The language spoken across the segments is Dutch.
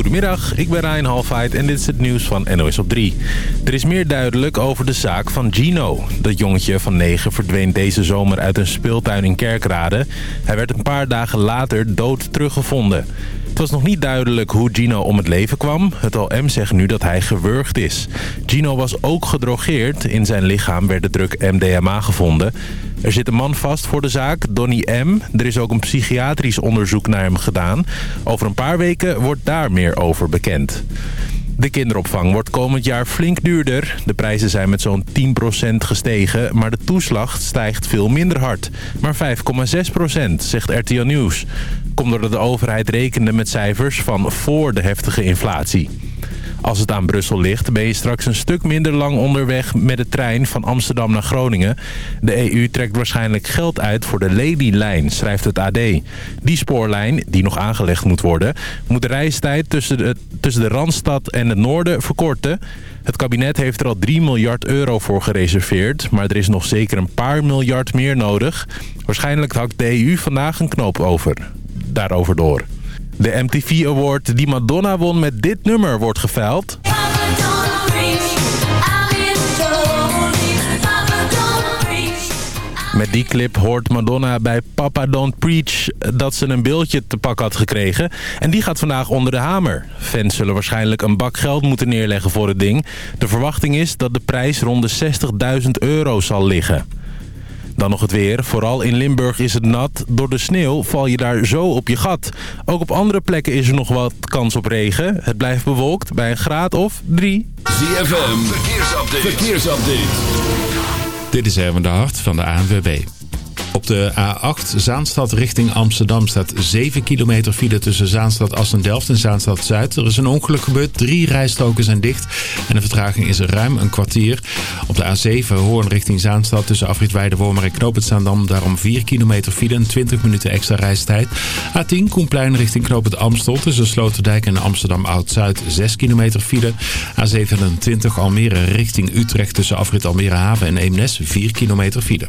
Goedemiddag, ik ben Ryan Halfheid en dit is het nieuws van NOS op 3. Er is meer duidelijk over de zaak van Gino. Dat jongetje van 9 verdween deze zomer uit een speeltuin in Kerkrade. Hij werd een paar dagen later dood teruggevonden. Het was nog niet duidelijk hoe Gino om het leven kwam. Het OM zegt nu dat hij gewurgd is. Gino was ook gedrogeerd. In zijn lichaam werd de druk MDMA gevonden. Er zit een man vast voor de zaak, Donny M. Er is ook een psychiatrisch onderzoek naar hem gedaan. Over een paar weken wordt daar meer over bekend. De kinderopvang wordt komend jaar flink duurder. De prijzen zijn met zo'n 10% gestegen, maar de toeslag stijgt veel minder hard. Maar 5,6%, zegt RTL Nieuws. Komt doordat de overheid rekende met cijfers van voor de heftige inflatie. Als het aan Brussel ligt, ben je straks een stuk minder lang onderweg met de trein van Amsterdam naar Groningen. De EU trekt waarschijnlijk geld uit voor de Lady-lijn, schrijft het AD. Die spoorlijn, die nog aangelegd moet worden, moet de reistijd tussen de, tussen de Randstad en het noorden verkorten. Het kabinet heeft er al 3 miljard euro voor gereserveerd, maar er is nog zeker een paar miljard meer nodig. Waarschijnlijk hakt de EU vandaag een knoop over. Daarover door. De MTV Award die Madonna won met dit nummer wordt geveild. Met die clip hoort Madonna bij Papa Don't Preach dat ze een beeldje te pak had gekregen. En die gaat vandaag onder de hamer. Fans zullen waarschijnlijk een bak geld moeten neerleggen voor het ding. De verwachting is dat de prijs rond de 60.000 euro zal liggen. Dan nog het weer. Vooral in Limburg is het nat. Door de sneeuw val je daar zo op je gat. Ook op andere plekken is er nog wat kans op regen. Het blijft bewolkt bij een graad of drie. ZFM, verkeersupdate. verkeersupdate. Dit is Erwin de Hart van de ANWB. Op de A8 Zaanstad richting Amsterdam staat 7 kilometer file tussen Zaanstad Assen-Delft en Zaanstad Zuid. Er is een ongeluk gebeurd, drie rijstroken zijn dicht en de vertraging is ruim een kwartier. Op de A7 Hoorn richting Zaanstad tussen Afrit Weidewormer en Knoop daarom 4 kilometer file en 20 minuten extra reistijd. A10 Koenplein richting Knoop het Amstel tussen Sloterdijk en Amsterdam Oud-Zuid 6 kilometer file. A27 Almere richting Utrecht tussen Afrit Almere Haven en Eemnes 4 kilometer file.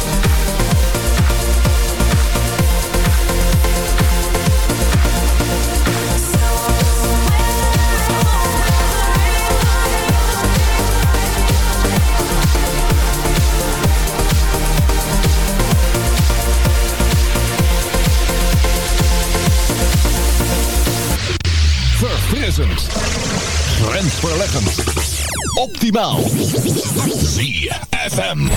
Grensverleggend. Optimaal. ZFM.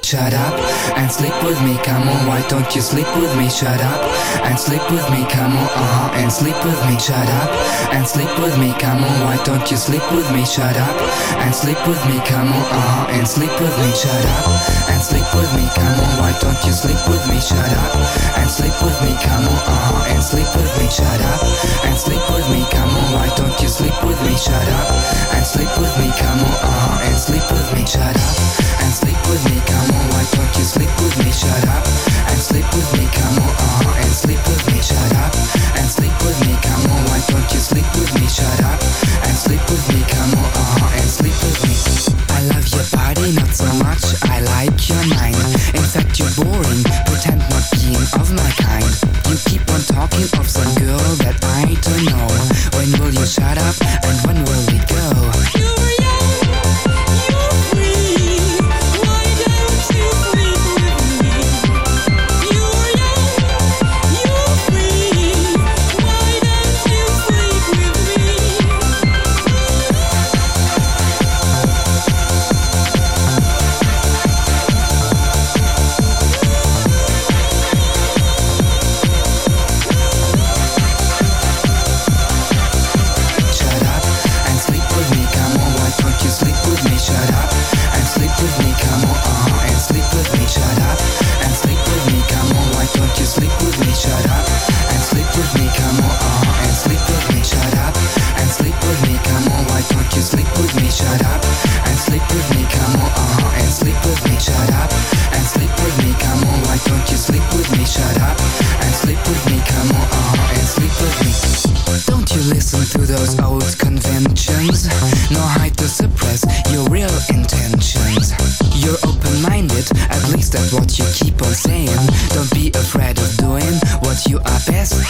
Shut up and sleep with me, come on. Why don't you sleep with me? Shut up and sleep with me, come on. Uh huh. And sleep with me. Shut up and sleep with me, come on. Why don't you sleep with me? Shut up and sleep with me, come on. Uh huh. And sleep with me. Shut up and sleep with me, come on. Why don't you sleep with me? Shut up and sleep with me, come on. Uh huh. And sleep with me. Shut up and sleep with me, come on. Why don't you sleep with me? Shut up and sleep with me, come on. Uh huh. And sleep with me. Shut up and sleep with me, come on. Why don't you sleep with me, shut up and sleep with me, come on, uh-huh. and sleep with me, shut up and sleep with me, come on, why don't you sleep with me, shut up and sleep with me, come on. Uh-huh. And sleep with me. I love your body not so much. I like your mind. In fact you're boring, pretend not being of my kind. You keep on talking of some girl that I don't know. When will you shut up and when will we go? What you keep on saying. Don't be afraid of doing what you are best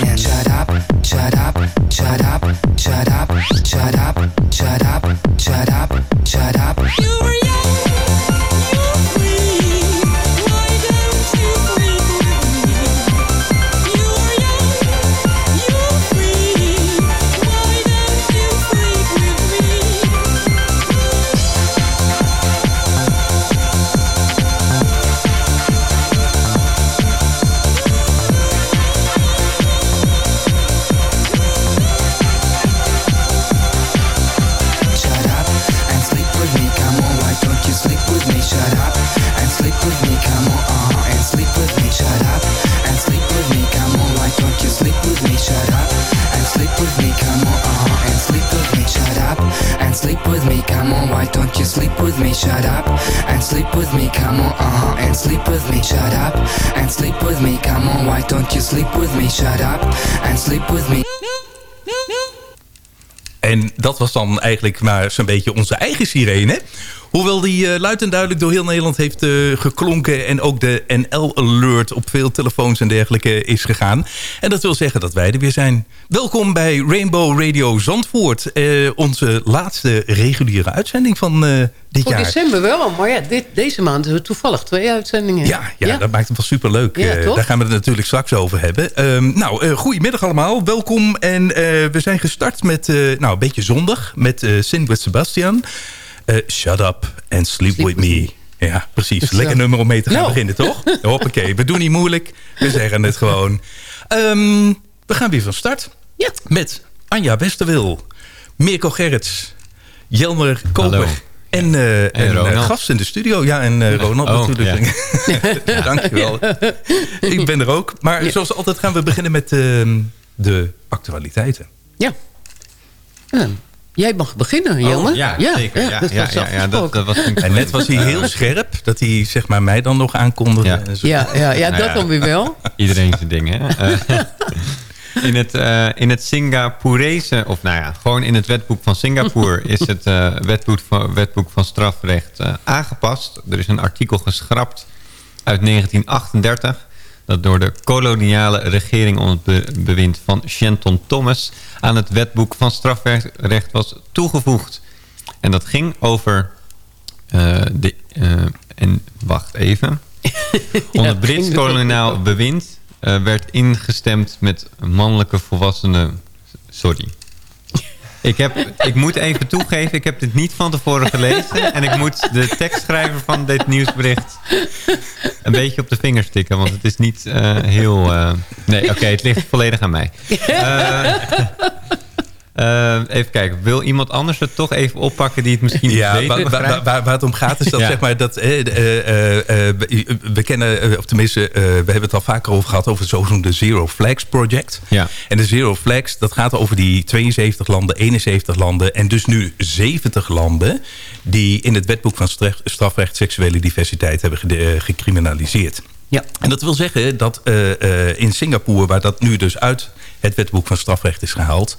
maar zo'n beetje onze eigen sirene. Hoewel die eh, luid en duidelijk door heel Nederland heeft eh, geklonken... en ook de NL-alert op veel telefoons en dergelijke is gegaan. En dat wil zeggen dat wij er weer zijn. Welkom bij Rainbow Radio Zandvoort. eh, onze laatste reguliere uitzending van eh, dit Voor jaar. december wel, maar ja, dit, deze maand hebben we toevallig twee uitzendingen. Ja, ja, dat maakt het wel superleuk. Ja, Eh, toch? daar gaan we het natuurlijk straks over hebben. Ehm, nou, eh goedemiddag allemaal. Welkom. En eh, we zijn gestart met eh, nou, een beetje zondag. Met eh Sin with Sebastian. Eh, shut up and sleep, Sleep with with me. Ja, precies. Lekker nummer om mee te gaan Nou. beginnen, toch? Hoppakee. We doen niet moeilijk. We zeggen het gewoon. Ehm, we gaan weer van start. Ja. Met Anja Westerwil. Mirko Gerrits. Jelmer Koper. Hallo. En, eh en eh, gast in de studio. Ja, en eh, Ronald Oh, natuurlijk. Ja. Dankjewel. Ik ben er ook. Maar zoals altijd gaan we beginnen met ehm, de actualiteiten. Ja. Ja. Jij mag beginnen. Oh, ja, zeker. Ja, dat ja, was ja, ja, dat, afgesproken. dat was een- En net was hij heel scherp. Dat hij zeg maar, mij dan nog aankondigde. Ja. En zo. ja, ja, ja, dat Nou ja. dan weer wel. Iedereen zijn ding, hè? Eh, in, het, eh, in het Singaporese, of nou ja, gewoon in het wetboek van Singapore... is het eh, wetboek, van, wetboek van strafrecht eh, aangepast. Er is een artikel geschrapt uit 1938... dat door de koloniale regering onder het be- bewind van Shenton Thomas... aan het wetboek van strafrecht was toegevoegd. En dat ging over... eh, de, eh, en wacht even... Onder Brits koloniaal bewind eh, werd ingestemd met mannelijke volwassenen. Sorry. Ik, heb, ik moet even toegeven, ik heb dit niet van tevoren gelezen. En ik moet de tekstschrijver van dit nieuwsbericht een beetje op de vingers tikken. Want het is niet eh, heel... eh, nee, oké, het ligt volledig aan mij. Eh, eh, even kijken, wil iemand anders het toch even oppakken die het misschien Ja, beter waar, waar, begrijpt? waar, waar het om gaat is dat, Ja. zeg maar, dat eh, eh, we- kennen, of tenminste, we hebben het al vaker over gehad, over het zogenoemde Zero Flags Project. Ja. En de Zero Flags, dat gaat over die 72 landen, 71 landen en dus nu 70 landen die in het wetboek van straf- strafrecht seksuele diversiteit hebben gecriminaliseerd. Ja. En dat wil zeggen dat in Singapore, waar dat nu dus uit het wetboek van strafrecht is gehaald...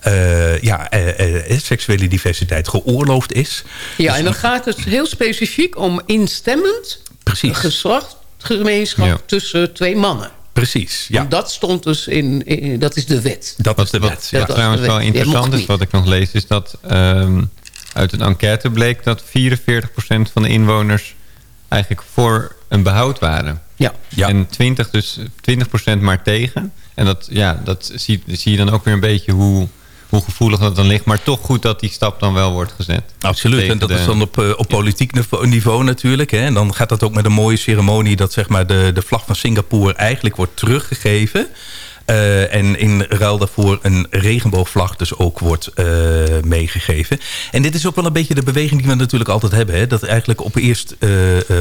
eh, ja, eh, eh, seksuele diversiteit geoorloofd is. Ja, Dus en dan gaat het heel specifiek om instemmend Precies. geslachtgemeenschap Ja. tussen twee mannen. Precies, ja. Want dat stond dus in, in- dat is de wet. Dat was de Wat, wet. wat Ja. Trouwens wel interessant is, wat ik nog lees... is dat ehm, uit een enquête bleek dat 44% van de inwoners... eigenlijk voor een behoud waren. Ja. Ja. En 20, dus 20% maar tegen. En dat, ja, dat zie, zie je dan ook weer een beetje hoe, hoe gevoelig dat dan ligt. Maar toch goed dat die stap dan wel wordt gezet. Absoluut, en dat de- is dan op, eh, op politiek niveau, niveau natuurlijk. Hè. En dan gaat dat ook met een mooie ceremonie... dat zeg maar, de, de vlag van Singapore eigenlijk wordt teruggegeven... Eh, en in ruil daarvoor een regenboogvlag dus ook wordt eh, meegegeven. En dit is ook wel een beetje de beweging die we natuurlijk altijd hebben. Hè? Dat eigenlijk op eerst eh,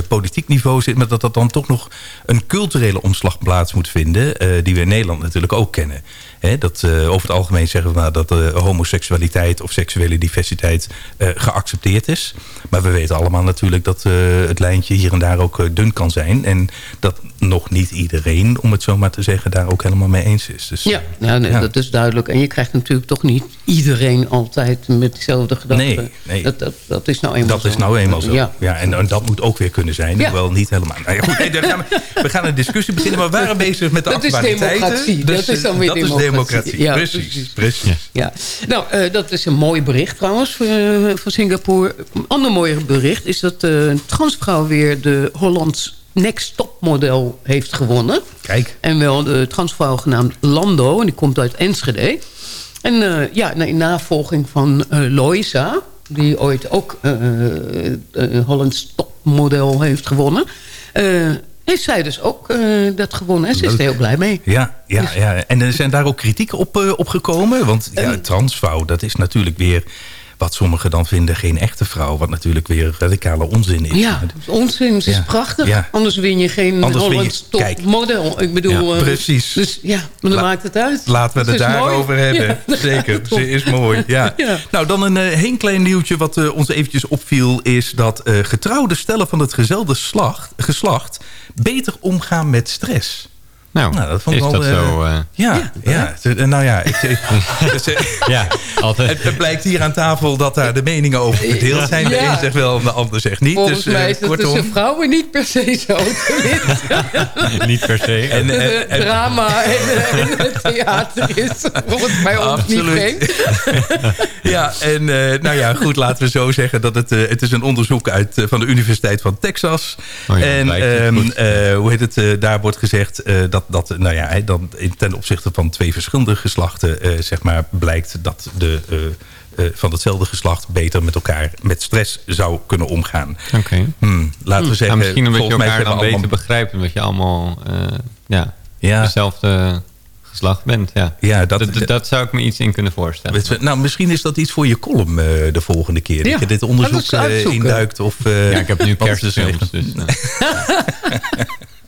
politiek niveau zit... maar dat dat dan toch nog een culturele omslag plaats moet vinden... die we in Nederland natuurlijk ook kennen. Hè? Dat, eh, over het algemeen zeggen we dat eh, homoseksualiteit of seksuele diversiteit eh, geaccepteerd is. Maar we weten allemaal natuurlijk dat het lijntje hier en daar ook dun kan zijn. En dat nog niet iedereen, om het zo maar te zeggen, daar ook helemaal mee eens is. Dus, Ja, nou, nee, Ja. dat is duidelijk. En je krijgt natuurlijk toch niet iedereen altijd met dezelfde gedachten. Nee, nee. Dat, dat, dat is nou eenmaal Dat zo. is nou eenmaal zo. Ja. Ja. en, en dat moet ook weer kunnen zijn. Ja. Hoewel niet helemaal. Nou ja, goed, nee, daar gaan we, we gaan een discussie beginnen. Maar we waren bezig met de Dat is actualiteiten. democratie. Dus, Dat is dan weer dat democratie. Democratie. Ja, precies, precies. precies. Ja, nou, eh, dat is een mooi bericht trouwens eh, van Singapore. Een ander mooi bericht is dat eh, een transvrouw weer de Hollands Next Top model heeft gewonnen. Kijk. En wel de transvrouw genaamd Lando, en die komt uit Enschede. En eh, ja, in navolging van eh Loisa, die ooit ook eh eh, Hollands Top model heeft gewonnen... eh, heeft zij dus ook eh, dat gewonnen. En ze is er heel blij mee. Ja, ja, ja. En er zijn daar ook kritiek op, eh, op gekomen. Want ja, transvrouw, dat is natuurlijk weer wat sommigen dan vinden geen echte vrouw. Wat natuurlijk weer radicale onzin is. Ja, onzin. Het is Ja, prachtig. ja. Anders win je geen Anders win je- Hollands top kijk. model. Ik bedoel, Ja, eh, precies. Dus ja, maar dan La- maakt het uit. Laten we Het daarover hebben. Zeker, ze is mooi. Ja. Nou, dan een heel klein nieuwtje wat eh, ons eventjes opviel... is dat getrouwde stellen van het gezelde slacht, geslacht... beter omgaan met stress. Nou, Nou, dat vond ik is wel, dat eh, zo... eh, Ja, ja. Eh, nou ja, ik, dus, ja, altijd. het, het blijkt hier aan tafel dat daar de meningen over verdeeld zijn. De Ja. een zegt wel en de ander zegt niet. Volgens dus, mij is dat tussen vrouwen niet per se zo. Niet per se. En, drama en, en het theater is volgens mij ons niet vreemd. ja, en eh, nou ja, goed, laten we zo zeggen dat het, eh, het is een onderzoek uit, van de Universiteit van Texas. Oh ja, en ehm, eh, hoe heet het, daar wordt gezegd eh, dat, dat nou ja, dan in- ten opzichte van twee verschillende geslachten, eh, zeg maar, blijkt dat de eh, eh, van hetzelfde geslacht beter met elkaar met stress zou kunnen omgaan. Oké. Hmm, laten we Ja, zeggen, misschien omdat je elkaar dan we beter allemaal- begrijpt. Omdat je allemaal eh, ja, Ja. dezelfde geslacht bent. Ja. Ja, dat- dat, dat zou ik me iets in kunnen voorstellen. Nou, misschien is dat iets voor je column de volgende keer. Ja, Dat je dit onderzoek induikt. Of, Ja, ik heb nu kerstfilms. Dus, nou.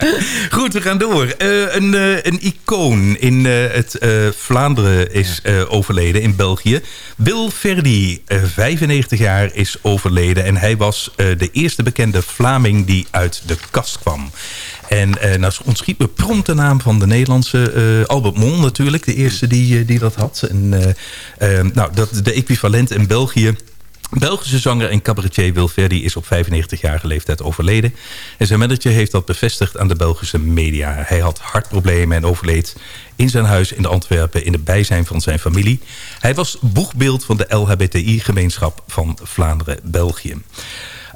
Goed, we gaan door. Eh, een, eh, een icoon in eh, het Vlaanderen is overleden in België. Wil Verdi, eh, 95 jaar, is overleden. En hij was de eerste bekende Vlaming die uit de kast kwam. En eh nou ontschiet me prompt de naam van de Nederlandse Albert Mon natuurlijk. De eerste die, die dat had. En, nou, dat, de equivalent in België... Belgische zanger en cabaretier Wil Verdi is op 95-jarige leeftijd overleden. En zijn manager heeft dat bevestigd aan de Belgische media. Hij had hartproblemen en overleed in zijn huis in Antwerpen... in het bijzijn van zijn familie. Hij was boegbeeld van de LHBTI-gemeenschap van Vlaanderen-België.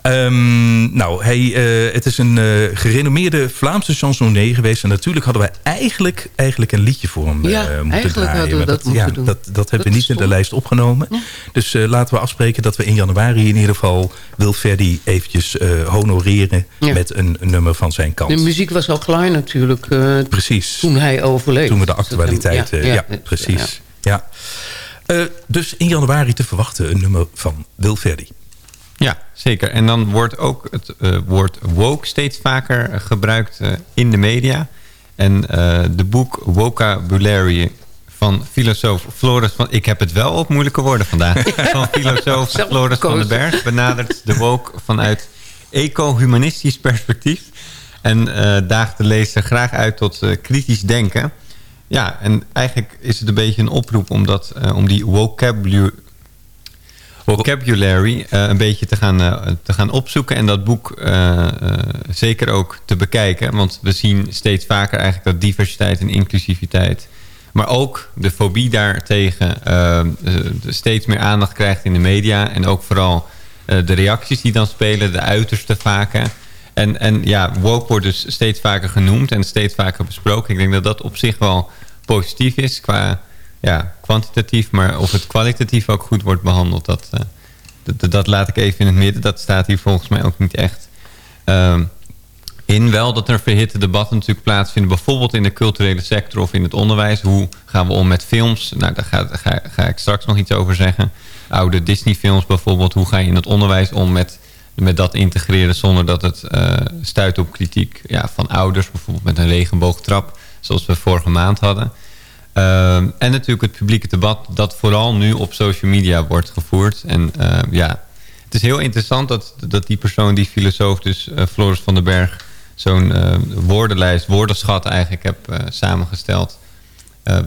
Ehm, nou, hij, eh, het is een eh, gerenommeerde Vlaamse chansonnier geweest. En natuurlijk hadden wij eigenlijk, eigenlijk een liedje voor hem Ja, eh, moeten eigenlijk draaien. hadden we dat moeten ja, doen. Dat, dat hebben we Dat niet in de lijst opgenomen. Dus laten we afspreken dat we in januari in ieder geval... Wil Verdi eventjes honoreren Ja. met een, een nummer van zijn kant. De muziek was al klaar natuurlijk Precies. toen hij overleed. Toen we de Dus dat- actualiteit... ja, ja, precies. Ja. Dus in januari te verwachten een nummer van Wil Verdi. Ja, zeker. En dan wordt ook het eh, woord woke steeds vaker eh, gebruikt eh, in de media. En de boek Vocabulary van filosoof Floris van... Ik heb het wel op moeilijke woorden vandaag. van filosoof Floris van den. Berg benadert de woke vanuit eco-humanistisch perspectief. En daagt de lezer graag uit tot kritisch denken. Ja, en eigenlijk is het een beetje een oproep om, dat, om die vocabulary vocabulary eh, een beetje te gaan, eh, te gaan opzoeken... en dat boek eh, zeker ook te bekijken. Want we zien steeds vaker eigenlijk dat diversiteit en inclusiviteit... maar ook de fobie daartegen steeds meer aandacht krijgt in de media... en ook vooral de reacties die dan spelen, de uiterste vaker... En, en ja, woke wordt dus steeds vaker genoemd en steeds vaker besproken. Ik denk dat dat op zich wel positief is qua ja, kwantitatief. Maar of het kwalitatief ook goed wordt behandeld, dat, eh, dat, dat laat ik even in het midden. Dat staat hier volgens mij ook niet echt ehm, in. Wel dat er verhitte debatten natuurlijk plaatsvinden. Bijvoorbeeld in de culturele sector of in het onderwijs. Hoe gaan we om met films? Nou, daar ga, ga, ga ik straks nog iets over zeggen. Oude Disney films bijvoorbeeld. Hoe ga je in het onderwijs om met met dat integreren zonder dat het eh, stuit op kritiek ja, van ouders. Bijvoorbeeld met een regenboogtrap, zoals we vorige maand hadden. Ehm, en natuurlijk het publieke debat dat vooral nu op social media wordt gevoerd. En eh, ja, het is heel interessant dat, dat die persoon, die filosoof, dus eh, Floris van den Berg... zo'n eh, woordenlijst, woordenschat eigenlijk heb eh, samengesteld.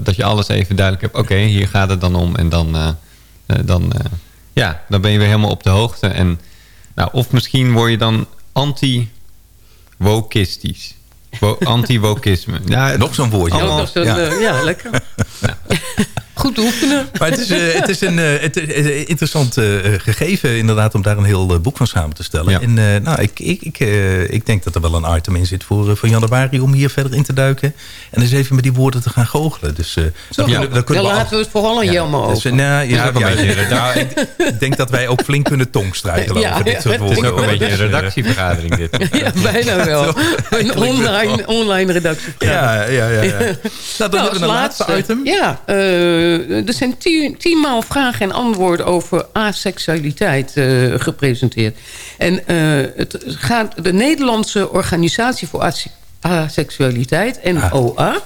dat je alles even duidelijk hebt. Oké, hier gaat het dan om. En dan, eh, dan, ja, dan ben je weer helemaal op de hoogte. En, nou, of misschien word je dan anti-wokistisch. Wo- Anti-wokisme. Ja, Nog zo'n woordje. Allemaal- Ook nog zo'n, ja. eh, ja, lekker. Goed oefenen. Maar het is, eh, het is een eh, het is een interessant eh, gegeven inderdaad om daar een heel eh, boek van samen te stellen. Ja. En eh, nou, ik, ik, ik, eh, ik denk dat er wel een item in zit voor, eh, voor januari om hier verder in te duiken. En eens even met die woorden te gaan goochelen. Dus, eh, dan, Ja, dan kunnen we laten we het vooral aan Jelmer over. Dus, eh, nou, ja, een ja, beetje een nou, ik, ik denk dat wij ook flink kunnen tongstruikelen Ja, over dit soort het woorden. Het is ook een beetje een Dus, eh, redactievergadering dit. Ja, bijna wel. Een online, online redactie. Ja, ja, ja. ja. Nou, dan Nou, hebben we een laatste, item. Ja, eh, er zijn tien, tienmaal vragen en antwoorden over aseksualiteit eh, gepresenteerd. En eh, het gaat de Nederlandse Organisatie voor Ase- Aseksualiteit, NOA,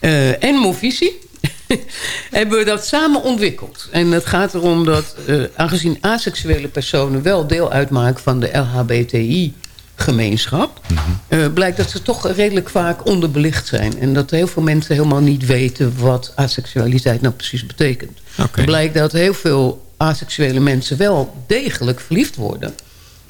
eh en Movisie... hebben dat samen ontwikkeld. En het gaat erom dat, eh, aangezien aseksuele personen... wel deel uitmaken van de LHBTI-gemeenschap... eh, blijkt dat ze toch redelijk vaak onderbelicht zijn. En dat heel veel mensen helemaal niet weten... wat aseksualiteit nou precies betekent. Blijkt dat heel veel aseksuele mensen wel degelijk verliefd worden...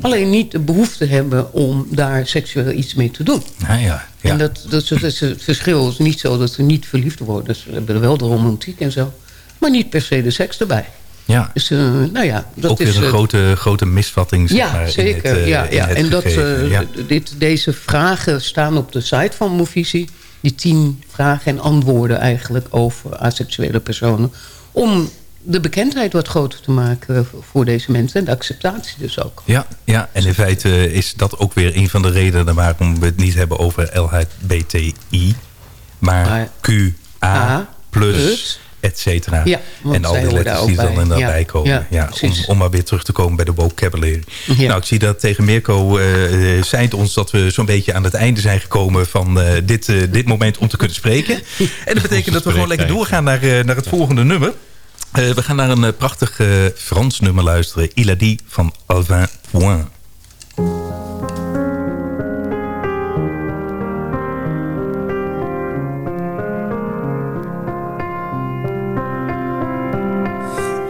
alleen niet de behoefte hebben om daar seksueel iets mee te doen. Nou ja, ja. En dat, dat is het verschil. Het is niet zo dat ze niet verliefd worden. Ze hebben wel de romantiek en zo. Maar niet per se de seks erbij. Ja. Dus uh, nou ja, dat ook is... weer een uh, grote, grote misvatting. Zeg ja, maar, in zeker. het, eh, ja, in ja. het En dat, gegeven. ja. dit, deze vragen staan op de site van Movisie. Die tien vragen en antwoorden eigenlijk over asexuele personen. Om de bekendheid wat groter te maken voor deze mensen. En de acceptatie dus ook. Ja, ja, en in feite is dat ook weer een van de redenen waarom we het niet hebben over LHBTI, maar Maar QA plus, plus. Et cetera. Ja, want en al die letters die er dan bij. inderdaad Ja, bij komen. ja, Ja, om, om maar weer terug te komen bij de vocabulary. Ja. Nou, ik zie dat tegen Mirko uh, zei het ons dat we zo'n beetje aan het einde zijn gekomen van uh, dit, uh, dit moment om te kunnen spreken. en dat betekent dat we gewoon lekker doorgaan naar, uh, naar het volgende nummer. Uh, we gaan naar een uh, prachtig uh, Frans nummer luisteren. Il a dit van Alvin Point.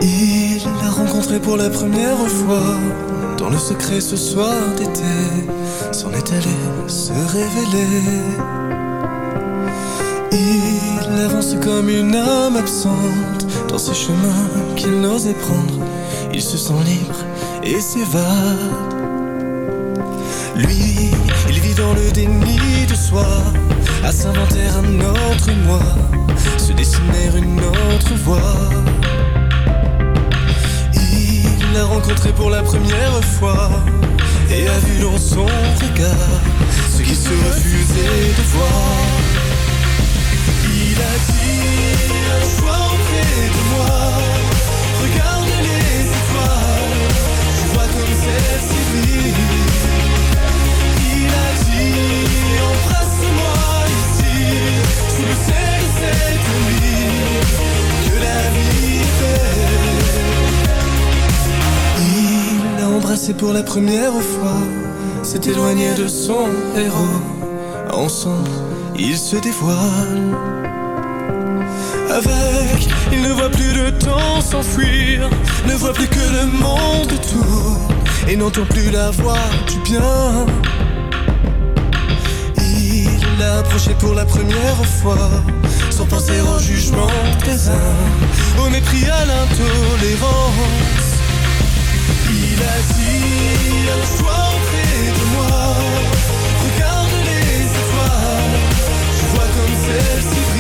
Il l'a rencontré pour la première fois. Dans le secret ce soir d'été S'en est allé se révéler. Il avance comme une âme absente Dans ces chemins qu'il n'osait prendre. Il se sent libre et s'évade. Lui, il vit dans le déni de soi À s'inventer un autre moi Se dessiner une autre voie l'a rencontré pour la première fois Et a vu dans son regard Ce qu'il se refusait de voir pour la première fois, s'est éloigné de son héros. Ensemble, ils se dévoilent. Avec, il ne voit plus le temps s'enfuir, ne voit plus que le monde tourne et n'entend plus la voix du bien. Il l'a approché pour la première fois, sans penser au jugement des uns, au mépris à l'intolérance. Celle-ci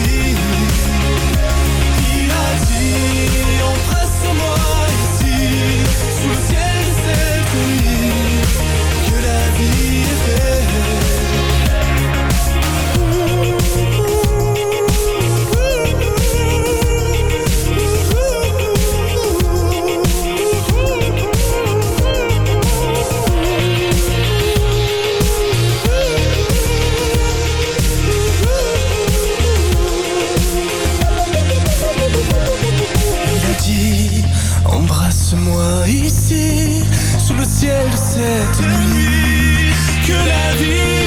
cette nuit Que la vie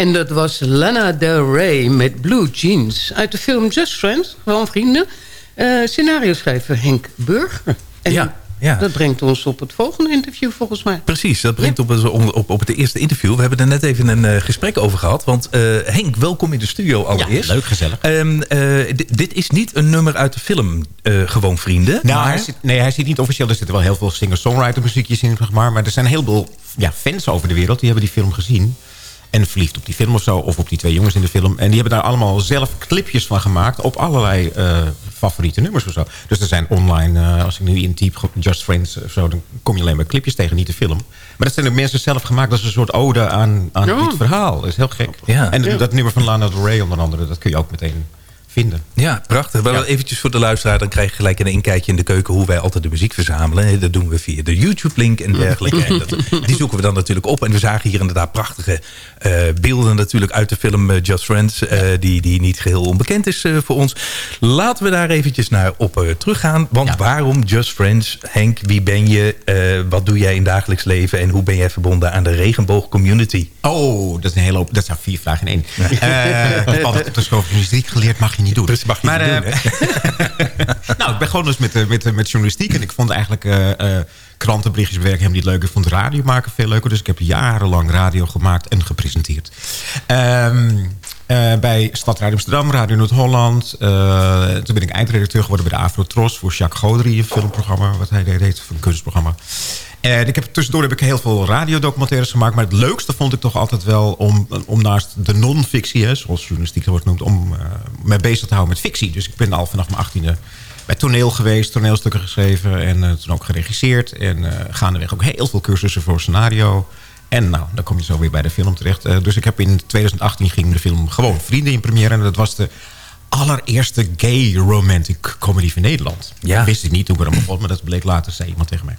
En dat was Lana Del Rey met Blue Jeans. Uit de film Just Friends, gewoon vrienden. Eh scenario schrijver Henk Burger. En Ja, ja. dat brengt ons op het volgende interview volgens mij. Precies, dat brengt op, het- op, op het eerste interview. We hebben er net even een eh, gesprek over gehad. Want eh, Henk, welkom in de studio allereerst. Ja, leuk, gezellig. Ehm, eh, di- dit is niet een nummer uit de film eh, Gewoon Vrienden. Nou, maar... hij zit, nee, hij zit niet officieel. Er zitten wel heel veel singer-songwriter muziekjes in, zeg maar. Maar er zijn heel veel ja, fans over de wereld. Die hebben die film gezien. En verliefd op die film of zo. Of op die twee jongens in de film. En die hebben daar allemaal zelf clipjes van gemaakt. Op allerlei eh, favoriete nummers of zo. Dus er zijn online, eh, als ik nu intyp Just Friends of zo... dan kom je alleen maar clipjes tegen, niet de film. Maar dat zijn de mensen zelf gemaakt. Dat is een soort ode aan, aan dit verhaal. Dat is heel gek. Ja. En Ja. dat nummer van Lana Del Rey onder andere... dat kun je ook meteen vinden. Ja, prachtig. Wel eventjes voor de luisteraar, dan krijg je gelijk een inkijkje in de keuken hoe wij altijd de muziek verzamelen. Dat doen we via de YouTube-link en dergelijke. En dat, die zoeken we dan natuurlijk op. En we zagen hier inderdaad prachtige eh, beelden natuurlijk uit de film eh, Just Friends, eh, die, die niet geheel onbekend is eh, voor ons. Laten we daar eventjes naar op eh, teruggaan. Want waarom Just Friends? Henk, wie ben je? Eh, wat doe jij in dagelijks leven? En hoe ben jij verbonden aan de regenboog community? Oh, dat is een hele hoop. Dat zijn vier vragen in één. Eh, ik heb altijd op de school van journalistiek geleerd, mag je niet doen. Mag je maar, niet eh, doen, nou, ik ben gewoon dus met, eh, met, eh, met journalistiek. En ik vond eigenlijk krantenberichtjes bewerken helemaal niet leuk. Ik vond radio maken veel leuker. Dus ik heb jarenlang radio gemaakt en gepresenteerd. Ehm, eh, bij Stadradio Amsterdam, Radio Noord-Holland. Toen ben ik eindredacteur geworden bij de Afro-Tros... voor Jacques Godry, een filmprogramma. Wat hij deed, een kunstprogramma. En ik heb, tussendoor heb ik heel veel radiodocumentaires gemaakt. Maar het leukste vond ik toch altijd wel om, om naast de non-fictie... Zoals journalistiek wordt genoemd... om eh me bezig te houden met fictie. Dus ik ben al vanaf mijn achttiende bij toneel geweest, toneelstukken geschreven en eh, toen ook geregisseerd. En eh gaandeweg ook heel veel cursussen voor scenario. En nou, dan kom je zo weer bij de film terecht. Dus ik heb in 2018 ging de film gewoon Vrienden in première. En dat was de allereerste gay romantic comedy van Nederland. Ja. Dat wist ik niet toen ik erom begon, maar dat bleek later, zei iemand tegen mij.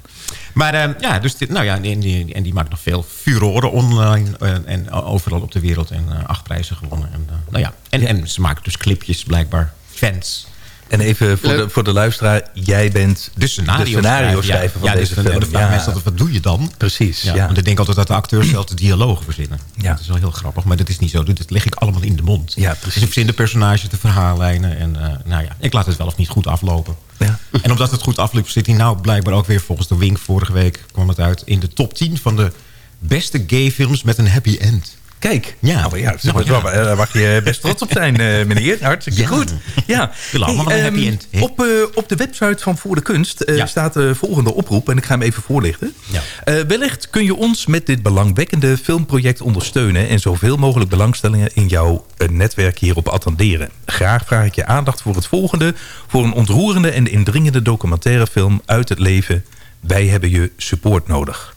Maar eh, ja, dus dit, nou ja, en die, en die maakt nog veel furoren online eh, en overal op de wereld. En eh, acht prijzen gewonnen. En, eh, nou ja. En, en ze maken dus clipjes blijkbaar, fans. En even voor de, voor de luisteraar, jij bent de scenario, scenario schrijver van ja, deze dus film. De vraag mensen altijd, wat doe je dan? Precies, ja. Want ik denk altijd dat de acteurs zelf de dialogen verzinnen. Ja. Dat is wel heel grappig, maar dat is niet zo. Dat leg ik allemaal in de mond. Ja, precies. Dus ik verzin de personages, de verhaallijnen. En eh, nou ja, ik laat het wel of niet goed aflopen. Ja. En omdat het goed afliep, zit hij nou blijkbaar ook weer volgens de Wink. Vorige week kwam het uit in de top 10 van de beste gay films met een happy end. Kijk, Ja. nou, ja, Nou, ja. Daar, mag je best trots op zijn, eh, meneer. Hartstikke Ja. goed. Ja. ehm, hè? Op, eh, op de website van Voor de Kunst eh, staat de volgende oproep. En ik ga hem even voorlichten. Ja. Eh, wellicht kun je ons met dit belangwekkende filmproject ondersteunen... en zoveel mogelijk belangstellingen in jouw eh, netwerk hierop attenderen. Graag vraag ik je aandacht voor het volgende... voor een ontroerende en indringende documentaire film uit het leven... Wij hebben je support nodig.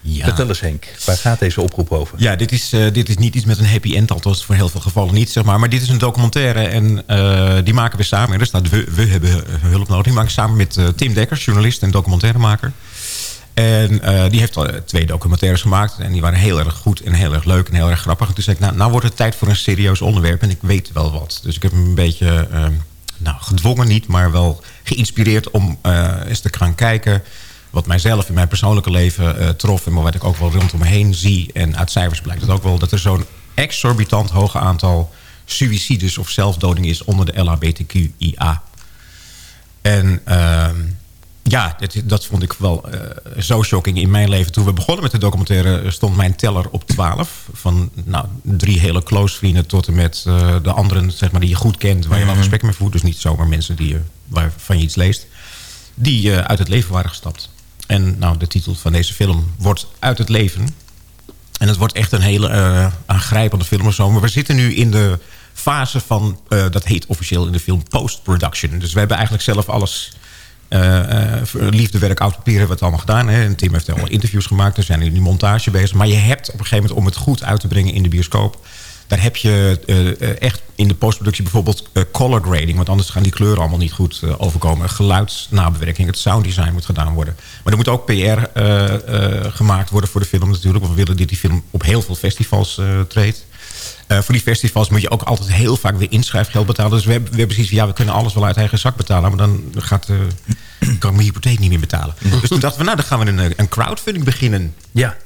Ja. Vertel eens Henk, waar gaat deze oproep over? Ja, dit is, eh, dit is niet iets met een happy end, althans voor heel veel gevallen niet, zeg maar. Maar dit is een documentaire en eh, die maken we samen. En er staat we, we hebben eh, hulp nodig. Die maken we samen met Tim Dekkers, journalist en documentairemaker. En die heeft al twee documentaires gemaakt. En die waren heel erg goed en heel erg leuk en heel erg grappig. En toen zei ik, nou, nou wordt het tijd voor een serieus onderwerp. En ik weet wel wat. Dus ik heb hem een beetje, nou, gedwongen niet, maar wel geïnspireerd om eens te gaan kijken wat mijzelf in mijn persoonlijke leven eh, trof... en wat ik ook wel rondom me heen zie. En uit cijfers blijkt het ook wel... dat er zo'n exorbitant hoog aantal suïcides of zelfdoding is... onder de LHBTQIA. En ehm, ja, dat, dat vond ik wel eh, zo shocking in mijn leven. Toen we begonnen met de documentaire eh, stond mijn teller op 12. Van nou, drie hele close vrienden tot en met de anderen zeg maar, die je goed kent... waar je wel gesprek mee voert. Dus niet zomaar mensen die je, waarvan je iets leest. Die uit het leven waren gestapt. En nou, de titel van deze film wordt Uit het leven. En het wordt echt een hele eh, aangrijpende film of zo. Maar we zitten nu in de fase van, eh, dat heet officieel in de film post-production. Dus we hebben eigenlijk zelf alles, eh, eh, liefdewerk, oud papier hebben we het allemaal gedaan. Hè? En Tim heeft al interviews gemaakt, er zijn die montage bezig. Maar je hebt op een gegeven moment, om het goed uit te brengen in de bioscoop... daar heb je eh, eh, echt in de postproductie bijvoorbeeld eh, color grading. Want anders gaan die kleuren allemaal niet goed overkomen. Geluidsnabewerking, het sounddesign moet gedaan worden. Maar er moet ook PR gemaakt worden voor de film natuurlijk. Want we willen dat die film op heel veel festivals treedt. Voor die festivals moet je ook altijd heel vaak weer inschrijfgeld betalen. Dus we hebben, we hebben precies van, ja, we kunnen alles wel uit eigen zak betalen. Maar dan gaat, kan ik mijn hypotheek niet meer betalen. Dus toen dachten we, nou, dan gaan we een, een crowdfunding beginnen. Ja.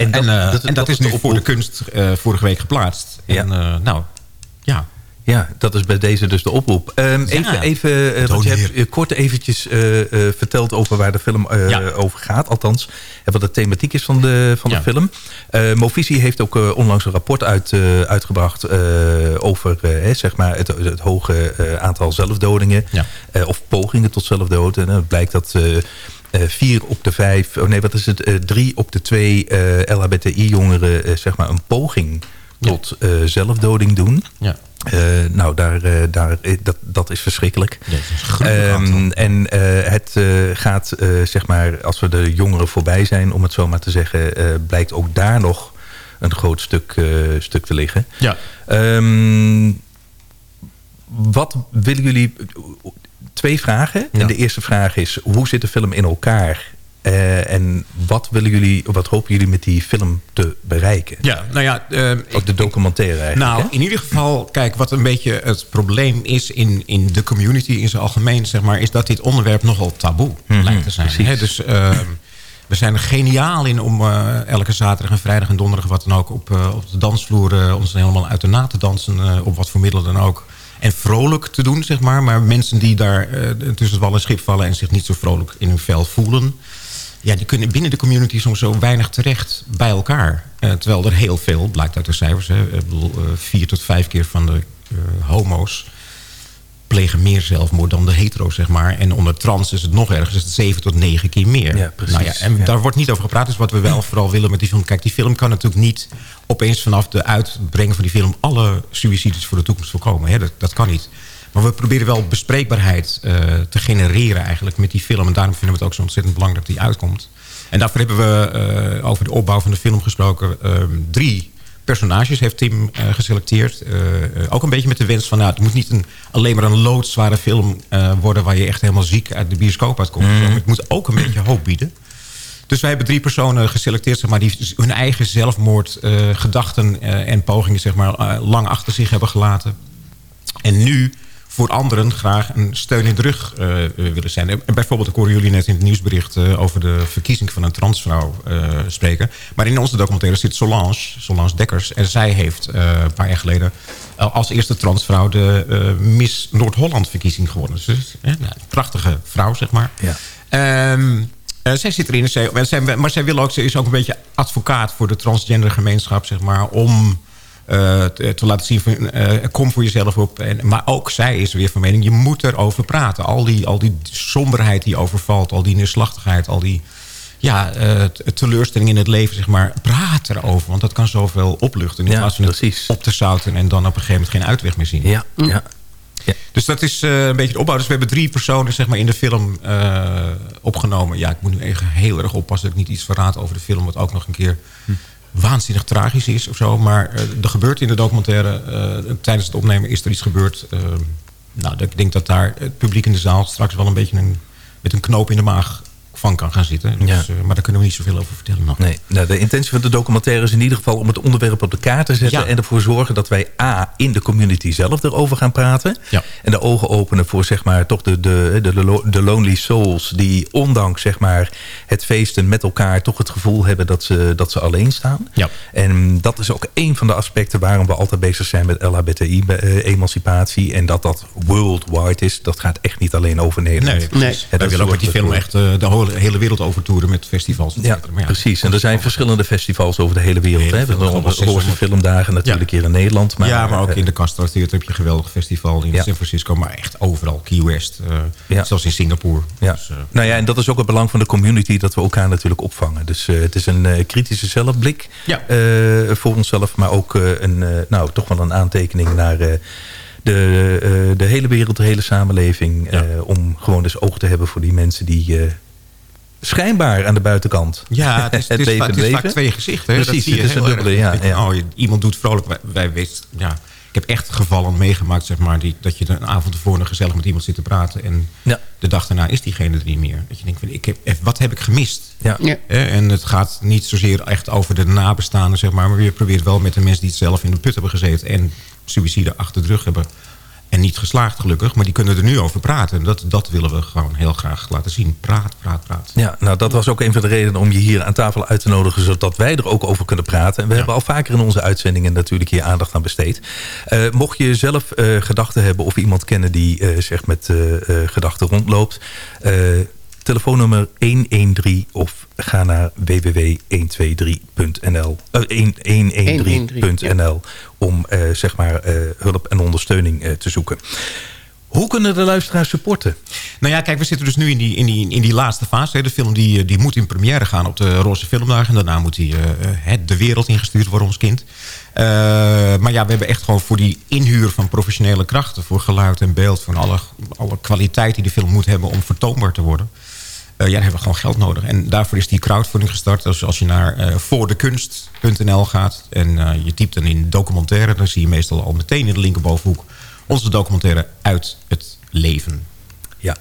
En dat, eh, en dat, is nu voor de kunst eh, vorige week geplaatst. Ja. En eh, nou, ja. Ja, dat is bij deze dus de oproep. Ehm, even, even want je hebt kort eventjes verteld over waar de film Ja. over gaat. Althans, en wat de thematiek is van de, van de film. Movisie heeft ook onlangs een rapport uit, uitgebracht... over hè, zeg maar het, het hoge aantal zelfdodingen. Of pogingen tot zelfdood. En het blijkt dat... eh, vier op de vijf, oh nee, wat is het? eh, drie op de twee eh, LHBTI-jongeren, zeg maar, een poging tot zelfdoding doen. Ja. Nou, daar, daar, dat, dat is verschrikkelijk. Dat is Ehm, en het gaat, zeg maar, als we de jongeren voorbij zijn, om het zo maar te zeggen, blijkt ook daar nog een groot stuk, stuk te liggen. Ja. Ehm, wat willen jullie... Twee vragen. Ja. En de eerste vraag is, hoe zit de film in elkaar? Eh, en wat, willen jullie, wat hopen jullie met die film te bereiken? Ja, nou ja... eh, Ook de documentaire eigenlijk. Nou, hè? in ieder geval, kijk, wat een beetje het probleem is in, in de community in zijn algemeen, zeg maar, is dat dit onderwerp nogal taboe lijkt te zijn. Hè? Dus eh, we zijn er geniaal in om eh, elke zaterdag en vrijdag en donderdag wat dan ook op, op de dansvloer ons helemaal uit de na te dansen, op wat voor middelen dan ook. En vrolijk te doen, zeg maar. Maar mensen die daar eh, tussen het wal en schip vallen en zich niet zo vrolijk in hun vel voelen, ja, die kunnen binnen de community soms zo weinig terecht bij elkaar. Eh, terwijl er heel veel, blijkt uit de cijfers... Hè, ik bedoel, eh, vier tot vijf keer van de homo's plegen meer zelfmoord dan de hetero's, zeg maar. En onder trans is het nog erger, is het zeven tot negen keer meer. Ja, precies. Nou ja, en Ja. daar wordt niet over gepraat. Dus wat we wel vooral willen met die film... Kijk, die film kan natuurlijk niet opeens vanaf de uitbrengen van die film... alle suïcides voor de toekomst voorkomen. Hè? Dat, dat kan niet. Maar we proberen wel bespreekbaarheid eh, te genereren eigenlijk met die film. En daarom vinden we het ook zo ontzettend belangrijk dat die uitkomt. En daarvoor hebben we eh, over de opbouw van de film gesproken. ehm, drie personages heeft Tim eh, geselecteerd. Eh, eh, ook een beetje met de wens van... Nou, het moet niet een, alleen maar een loodzware film worden... waar je echt helemaal ziek uit de bioscoop uitkomt. Maar Het moet ook een beetje hoop bieden. Dus wij hebben drie personen geselecteerd... Zeg maar, die hun eigen zelfmoordgedachten gedachten en pogingen zeg maar, lang achter zich hebben gelaten. En nu voor anderen graag een steun in de rug eh, willen zijn. En bijvoorbeeld, ik hoorde jullie net in het nieuwsbericht... eh, over de verkiezing van een transvrouw eh, spreken. Maar in onze documentaire zit Solange, Solange Dekkers. En zij heeft een paar jaar geleden... als eerste transvrouw de Miss Noord-Holland verkiezing gewonnen. Dus, nou, een prachtige vrouw, zeg maar. Ja. Ehm, eh, zij zit erin, zij- maar zij wil ook, ze is ook een beetje advocaat voor de transgender gemeenschap, zeg maar, om eh, te, te laten zien van, eh, kom voor jezelf op. En, maar ook zij is weer van mening, je moet erover praten. Al die, al die somberheid die overvalt, al die neerslachtigheid, al die ja, eh, teleurstelling in het leven, zeg maar, praat erover. Want dat kan zoveel opluchten. In Ja, plaats van het op te zouten en dan op een gegeven moment geen uitweg meer zien. Ja, ja. Dus dat is eh, een beetje de opbouw. Dus we hebben drie personen zeg maar, in de film eh, opgenomen. Ja, ik moet nu even heel erg oppassen dat ik niet iets verraad over de film... wat ook nog een keer waanzinnig tragisch is of zo. Maar eh, er gebeurt in de documentaire... eh, tijdens het opnemen is er iets gebeurd. eh, nou, ik denk dat daar het publiek in de zaal straks wel een beetje... Een, met een knoop in de maag van kan gaan zitten. Dus, Ja. eh, maar daar kunnen we niet zoveel over vertellen nog. Nee, nou, de intentie van de documentaire is in ieder geval om het onderwerp op de kaart te zetten. Ja. En ervoor zorgen dat wij A, in de community zelf erover gaan praten. Ja. En de ogen openen voor zeg maar toch de, de, de, de, lo- de lonely souls. Die ondanks zeg maar het feesten met elkaar toch het gevoel hebben dat ze, dat ze alleen staan. Ja. En dat is ook een van de aspecten waarom we altijd bezig zijn met LHBTI-emancipatie. En dat dat worldwide is. Dat gaat echt niet alleen over Nederland. Nee, Wij dat willen ook met die film echt eh, de hele, hele wereld over toeren met festivals. ja. Maar precies. En er zijn verschillende festivals over de hele wereld. Hè. De Roze 600. Filmdagen natuurlijk hier in Nederland. Maar, ja, maar ook eh, in de Castro Theater heb je een geweldig festival in Ja. San Francisco. Maar echt overal, Key West. eh, Ja. Zelfs in Singapore. Ja. Dus, eh, nou ja, en dat is ook het belang van de community... dat we elkaar natuurlijk opvangen. Dus eh, het is een eh, kritische zelfblik Ja. eh, voor onszelf... maar ook eh, een, eh, nou, toch wel een aantekening naar... eh, de, eh, de hele wereld, de hele samenleving... Ja. eh, om gewoon eens oog te hebben voor die mensen die... eh, schijnbaar aan de buitenkant ja, het is, het is, leven vaak, het is leven. vaak twee gezichten. Precies, dat zie je het is een erg. dubbele, ja. Oh, iemand doet vrolijk. Wij, ja, ik heb echt gevallen meegemaakt, zeg maar, die, dat je een avond ervoor nog gezellig met iemand zit te praten. En Ja. de dag daarna is diegene er niet meer. Dat je denkt, van, ik heb, eh, wat heb ik gemist? Ja. En het gaat niet zozeer echt over de nabestaanden, zeg maar. Maar je probeert wel met de mensen die het zelf in de put hebben gezeten... en suïcide achter de rug hebben. En niet geslaagd gelukkig, maar die kunnen er nu over praten. En dat, dat willen we gewoon heel graag laten zien. Praat, praat, praat. Ja, nou dat was ook een van de redenen om je hier aan tafel uit te nodigen... zodat wij er ook over kunnen praten. En we hebben al vaker in onze uitzendingen natuurlijk hier aandacht aan besteed. Eh, mocht je zelf eh, gedachten hebben of iemand kennen die eh zeg met gedachten rondloopt... telefoonnummer 113 of ga naar www.123.nl eh, 113.nl om eh, zeg maar eh, hulp en ondersteuning eh, te zoeken. Hoe kunnen de luisteraars supporten? Nou ja, kijk, we zitten dus nu in die, in die, in die laatste fase. hè. De film die, die moet in première gaan op de Roze Filmdagen. En daarna moet die de wereld ingestuurd worden, ons kind. Maar ja, we hebben echt gewoon voor die inhuur van professionele krachten... voor geluid en beeld, voor alle, alle kwaliteit die de film moet hebben... om vertoonbaar te worden. Eh, ja, daar hebben we gewoon geld nodig. En daarvoor is die crowdfunding gestart. Dus als je naar eh voordekunst.nl gaat... en eh, je typt dan in documentaire... dan zie je meestal al meteen in de linkerbovenhoek... onze documentaire uit het leven. Ja,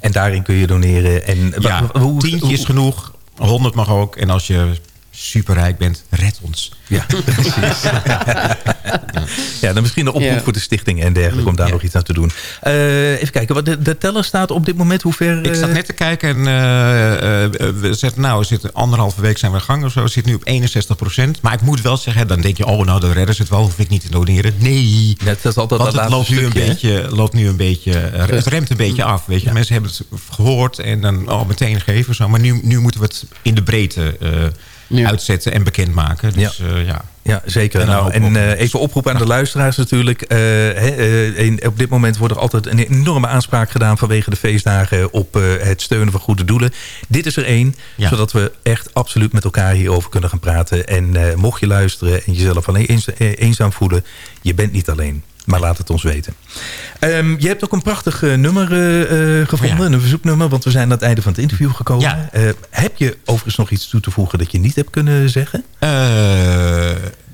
en daarin kun je doneren. En Ja, wa- hoe- tientje is hoe- genoeg. 100 mag ook. En als je superrijk bent, red ons. Ja, precies. ja, dan misschien een oproep Ja. voor de stichting en dergelijke... om daar nog iets aan te doen. Eh, even kijken, wat de, de teller staat op dit moment hoe ver... Ik zat eh, net te kijken en eh, eh, we zetten, nou, we zitten anderhalve week zijn we gang of zo. We zitten nu op 61 procent. Maar ik moet wel zeggen, dan denk je, oh nou, dan redden ze het wel. Hoef ik niet te doneren. Nee. Het is altijd Want dat het loopt nu, een beetje, loopt nu een beetje, het remt een beetje af. Weet je. Mensen hebben het gehoord en dan oh, meteen geven. Zo. Maar nu, nu moeten we het in de breedte eh, Ja. uitzetten en bekendmaken. Dus ja, ja. Ja, zeker. En nou, en eh, even oproep aan de luisteraars natuurlijk. Eh, hè, eh, in- op dit moment wordt er altijd een enorme aanspraak gedaan... vanwege de feestdagen op eh, het steunen van goede doelen. Dit is er één, zodat we echt absoluut met elkaar hierover kunnen gaan praten. En eh, mocht je luisteren en jezelf alleen eh, eenzaam voelen... je bent niet alleen. Maar laat het ons weten. Ehm, je hebt ook een prachtig eh, nummer eh, eh, gevonden, een verzoeknummer, want we zijn aan het einde van het interview gekomen. Ja. Heb je overigens nog iets toe te voegen dat je niet hebt kunnen zeggen?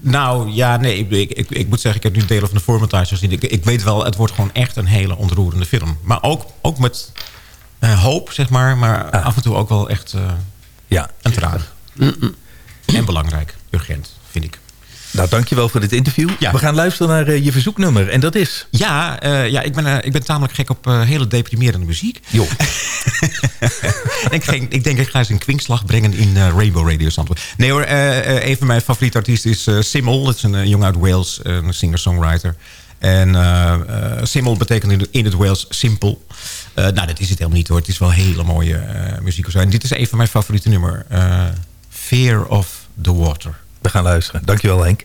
Nou, ja, nee. Ik, ik, ik, ik moet zeggen, ik heb nu delen van de voormontage gezien. Ik, ik weet wel, het wordt gewoon echt een hele ontroerende film. Maar ook, ook met hoop, zeg maar. Maar af en toe ook wel echt ja. een traan. En belangrijk, urgent, vind ik. Nou, dankjewel voor dit interview. Ja. We gaan luisteren naar eh, je verzoeknummer. En dat is? Ja, eh, ja ik, ben, eh, ik ben tamelijk gek op hele deprimerende muziek. Jo. ik, ging, ik denk, ik ga eens een kwinkslag brengen in Rainbow Radio Zandvoort. Nee hoor, een van mijn favoriete artiesten is Simmel. Dat is een jongen uit Wales, een singer-songwriter. En Simmel betekent in, het- Wales simpel. Nou, dat is het helemaal niet hoor. Het is wel hele mooie muziek. En dit is een van mijn favoriete nummer. Fear of the Water. We gaan luisteren. Dankjewel Henk.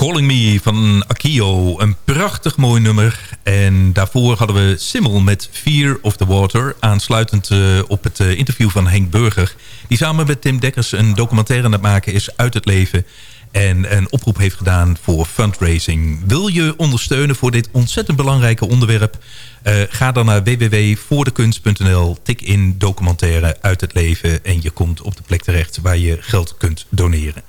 Calling Me van Akio. Een prachtig mooi nummer. En daarvoor hadden we Simmel met Fear of the Water. Aansluitend eh, op het eh, interview van Henk Burger. Die samen met Tim Dekkers een documentaire aan het maken is uit het leven. En een oproep heeft gedaan voor fundraising. Wil je ondersteunen voor dit ontzettend belangrijke onderwerp? Eh, ga dan naar www.voordekunst.nl. Tik in documentaire uit het leven. En je komt op de plek terecht waar je geld kunt doneren.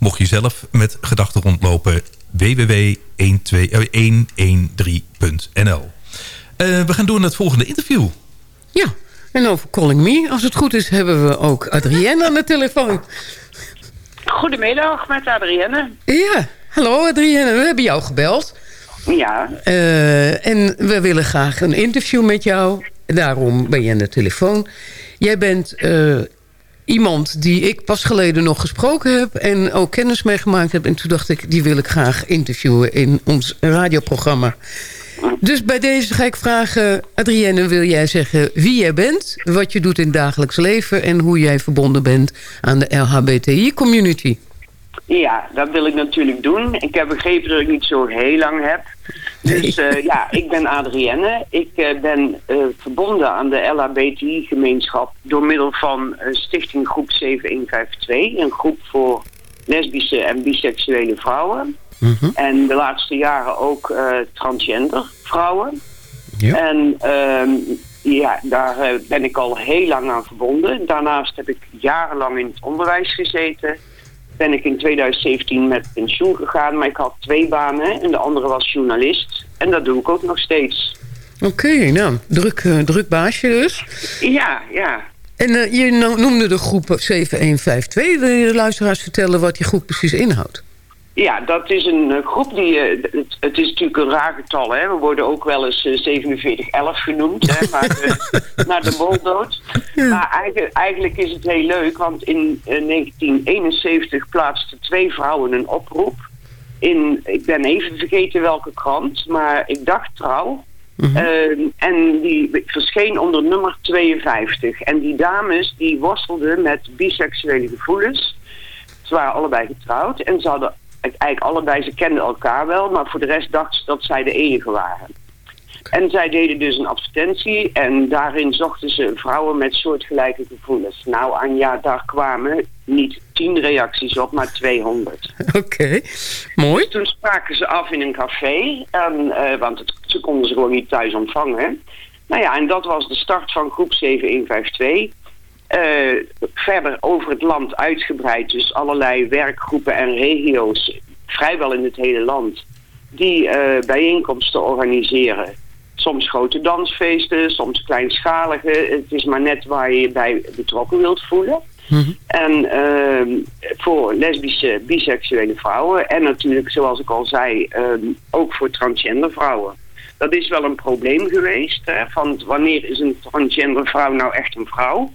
Mocht je zelf met gedachten rondlopen, www.113.nl. Eh we gaan door naar het volgende interview. Ja, en over Calling Me, als het goed is, hebben we ook Adrienne aan de telefoon. Goedemiddag, met Adrienne. Ja, hallo Adrienne, we hebben jou gebeld. Ja, Eh, en we willen graag een interview met jou. Daarom ben je aan de telefoon. Jij bent eh, iemand die ik pas geleden nog gesproken heb... en ook kennis mee gemaakt heb. En toen dacht ik, die wil ik graag interviewen in ons radioprogramma. Dus bij deze ga ik vragen... Adrienne, wil jij zeggen wie jij bent... wat je doet in het dagelijks leven... en hoe jij verbonden bent aan de LHBTI-community? Ja, dat wil ik natuurlijk doen. Ik heb begrepen dat ik niet zo heel lang heb. Dus eh, ja, ik ben Adrienne. Ik eh, ben eh, verbonden aan de LHBTI-gemeenschap... door middel van Stichting Groep 7152. Een groep voor lesbische en biseksuele vrouwen. En de laatste jaren ook transgender vrouwen. Ja. En ehm, ja, daar ben ik al heel lang aan verbonden. Daarnaast heb ik jarenlang in het onderwijs gezeten. Ben ik in 2017 met pensioen gegaan, maar ik had twee banen en de andere was journalist. En dat doe ik ook nog steeds. Oké, nou, druk, druk baasje dus. Ja, ja. En eh, je no- noemde de groep 7152. Wil je de luisteraars vertellen wat die groep precies inhoudt? Ja, dat is een eh, groep die... eh, het, het is natuurlijk een raar getal, hè. We worden ook wel eens eh, 4711 genoemd, hè. Maar de, naar de woldood. Maar eigenlijk, eigenlijk is het heel leuk, want in eh, 1971 plaatsten twee vrouwen een oproep. In, ik ben even vergeten welke krant, maar ik dacht trouw. Eh, en die verscheen onder nummer 52. En die dames die worstelden met biseksuele gevoelens. Ze waren allebei getrouwd en ze hadden eigenlijk allebei, ze kenden elkaar wel, maar voor de rest dachten ze dat zij de enige waren. En zij deden dus een advertentie en daarin zochten ze vrouwen met soortgelijke gevoelens. Nou Anja, daar kwamen niet tien reacties op, maar 200. Oké, mooi. Toen spraken ze af in een café, en, eh, want het, ze konden ze gewoon niet thuis ontvangen. Nou ja, en dat was de start van groep 7152. Eh, verder over het land uitgebreid, dus allerlei werkgroepen en regio's, vrijwel in het hele land, die eh, bijeenkomsten organiseren. Soms grote dansfeesten, soms kleinschalige. Het is maar net waar je je bij betrokken wilt voelen. En ehm, voor lesbische, biseksuele vrouwen en natuurlijk, zoals ik al zei, ehm, ook voor transgender vrouwen. Dat is wel een probleem geweest. Hè, van wanneer is een transgender vrouw nou echt een vrouw?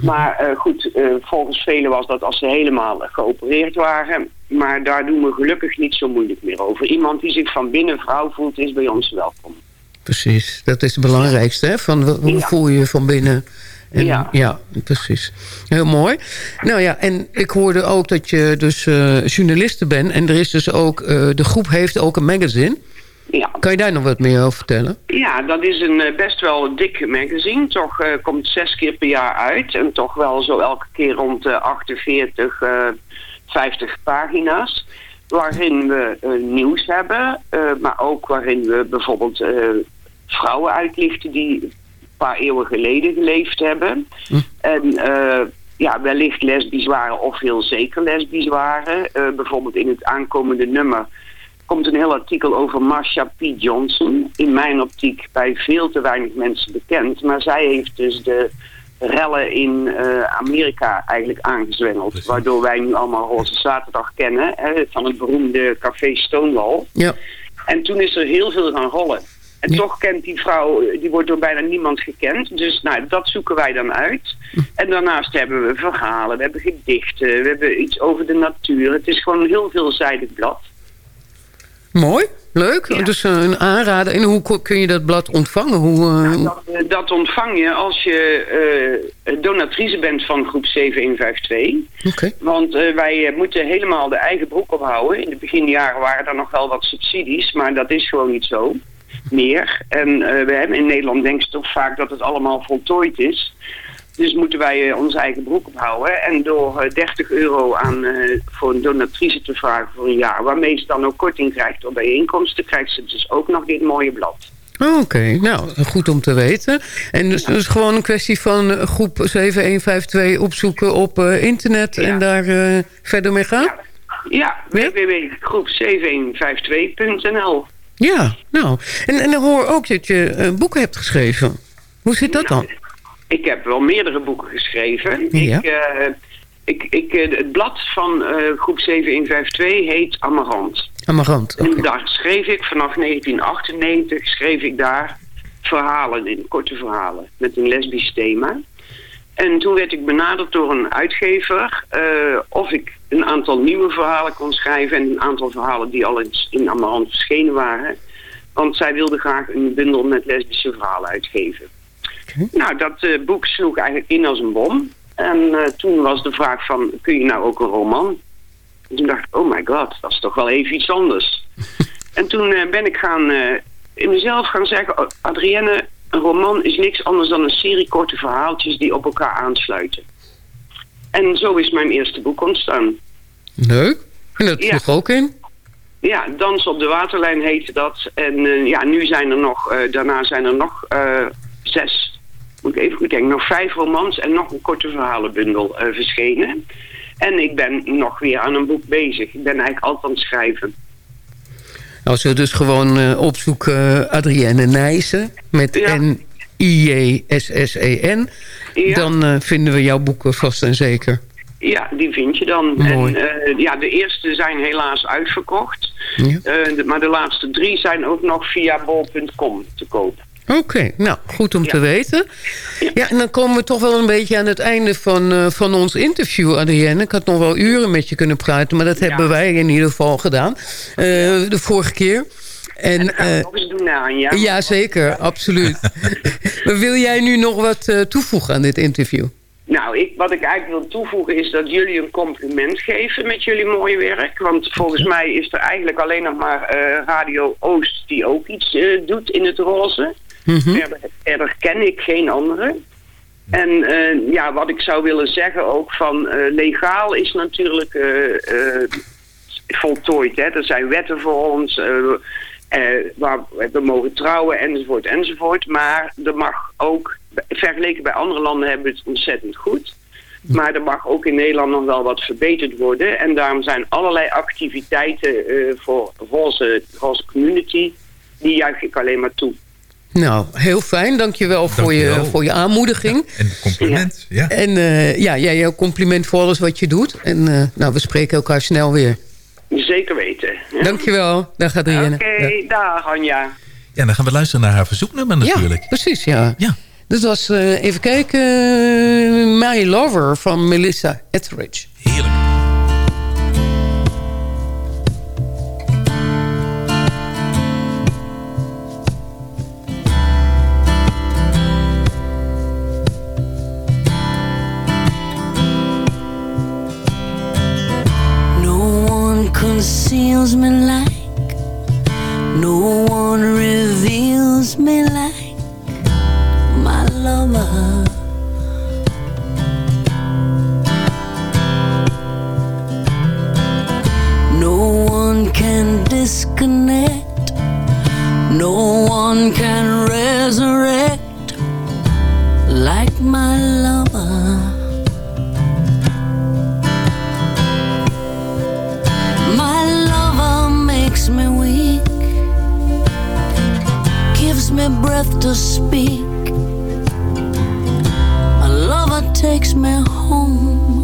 Maar eh, goed, eh, volgens velen was dat als ze helemaal geopereerd waren. Maar daar doen we gelukkig niet zo moeilijk meer over. Iemand die zich van binnen vrouw voelt, is bij ons welkom. Precies, dat is het belangrijkste. Hè? Van, hoe Ja. voel je je van binnen? En, Ja. ja, precies. Heel mooi. Nou ja, en ik hoorde ook dat je dus eh journaliste bent. En er is dus ook, eh, de groep heeft ook een magazine. Ja. Kan je daar nog wat meer over vertellen? Ja, dat is een eh, best wel dik magazine. Toch eh, komt zes keer per jaar uit. En toch wel zo elke keer rond de 48, eh 50 pagina's. Waarin we eh, nieuws hebben. eh, maar ook waarin we bijvoorbeeld eh, vrouwen uitlichten die een paar eeuwen geleden geleefd hebben. En eh, ja, wellicht lesbisch waren of heel zeker lesbisch waren. Eh, bijvoorbeeld in het aankomende nummer komt een heel artikel over Marsha P. Johnson. In mijn optiek bij veel te weinig mensen bekend. Maar zij heeft dus de rellen in eh, Amerika eigenlijk aangezwengeld. Waardoor wij nu allemaal Roze Zaterdag kennen. Hè, van het beroemde café Stonewall. Ja. En toen is er heel veel gaan rollen. En toch kent die vrouw, eh, die wordt door bijna niemand gekend. Dus nou, dat zoeken wij dan uit. En daarnaast hebben we verhalen, we hebben gedichten, we hebben iets over de natuur. Het is gewoon een heel veelzijdig blad. Mooi, leuk. Dus eh, een aanrader. En hoe kun je dat blad ontvangen? Hoe, eh, Dat, eh, dat ontvang je als je donatrice bent van groep 7152. Oké. Want wij moeten helemaal de eigen broek ophouden. In de beginjaren waren er nog wel wat subsidies, maar dat is gewoon niet zo meer. En we hebben in Nederland denken ze toch vaak dat het allemaal voltooid is. Dus moeten wij eh, onze eigen broek ophouden. En door eh, 30 euro aan, eh, voor een donatrice te vragen voor een jaar... waarmee ze dan ook korting krijgt door bijeenkomsten... krijgt ze dus ook nog dit mooie blad. Oké, nou, goed om te weten. En dus, dus gewoon een kwestie van eh, groep 7152 opzoeken op eh, internet en daar eh, verder mee gaan? Ja, www.groep7152.nl Ja, nou. En, en ik hoor ook dat je eh, boeken hebt geschreven. Hoe zit dat dan? Ik heb wel meerdere boeken geschreven. Ja. Ik, eh, ik, ik, eh, het blad van eh, groep 7152 heet Amarant. Amarant, En daar schreef ik vanaf 1998 schreef ik daar verhalen in, korte verhalen, met een lesbisch thema. En toen werd ik benaderd door een uitgever eh, of ik een aantal nieuwe verhalen kon schrijven en een aantal verhalen die al eens in Amarant verschenen waren. Want zij wilde graag een bundel met lesbische verhalen uitgeven. Nou, dat eh, boek sloeg eigenlijk in als een bom. En eh, toen was de vraag van, kun je nou ook een roman? En toen dacht ik, oh my god, dat is toch wel even iets anders. en toen eh, ben ik gaan, in mezelf gaan zeggen, oh, Adrienne, een roman is niks anders dan een serie korte verhaaltjes die op elkaar aansluiten. En zo is mijn eerste boek ontstaan. Leuk. En dat Ja. ook in? Ja, Dans op de Waterlijn heette dat. En ja, nu zijn er nog, daarna zijn er nog zes, moet ik even goed denken, nog vijf romans en nog een korte verhalenbundel eh, verschenen. En ik ben nog weer aan een boek bezig. Ik ben eigenlijk altijd aan het schrijven. Als we dus gewoon eh, opzoeken eh, Adrienne Nijssen met N-I-J-S-S-E-N... Ja. dan vinden we jouw boeken vast en zeker. Ja, die vind je dan. Mooi. En ja, de eerste zijn helaas uitverkocht. Ja. De- maar de laatste drie zijn ook nog via bol.com te koop. Oké, nou, goed om te weten. Ja, en dan komen we toch wel een beetje aan het einde van, eh, van ons interview, Adrienne. Ik had nog wel uren met je kunnen praten, maar dat hebben wij in ieder geval gedaan. eh, de vorige keer. En, eh, Nog eens doen aan, ja? ja, zeker, absoluut. maar wil jij nu nog wat toevoegen aan dit interview? Nou, ik, wat ik eigenlijk wil toevoegen is dat jullie een compliment geven met jullie mooie werk. Want volgens mij is er eigenlijk alleen nog maar Radio Oost die ook iets doet in het roze. Verder, verder ken ik geen andere. En eh, ja, wat ik zou willen zeggen ook van eh, legaal is natuurlijk eh, voltooid. Hè? Er zijn wetten voor ons waar we mogen trouwen enzovoort enzovoort. Maar er mag ook, vergeleken bij andere landen hebben we het ontzettend goed. Maar er mag ook in Nederland nog wel wat verbeterd worden. En daarom zijn allerlei activiteiten voor roze, roze community, die juich ik alleen maar toe. Nou, heel fijn. Dankjewel voor je, voor je aanmoediging. En compliment. Ja. En eh, ja, jij jouw compliment voor alles wat je doet. En eh, nou, we spreken elkaar snel weer. Zeker weten. Ja. Dankjewel. Dag Adrienne. Oké, Ja. dag Anja. Ja, dan gaan we luisteren naar haar verzoeknummer natuurlijk. Ja, precies, ja. Ja. Dat was, eh, even kijken, My Lover van Melissa Etheridge. Heerlijk. Conceals me like, no one reveals me like my lover. No one can disconnect, no one can resurrect like my lover. Me breath to speak. My lover takes me home,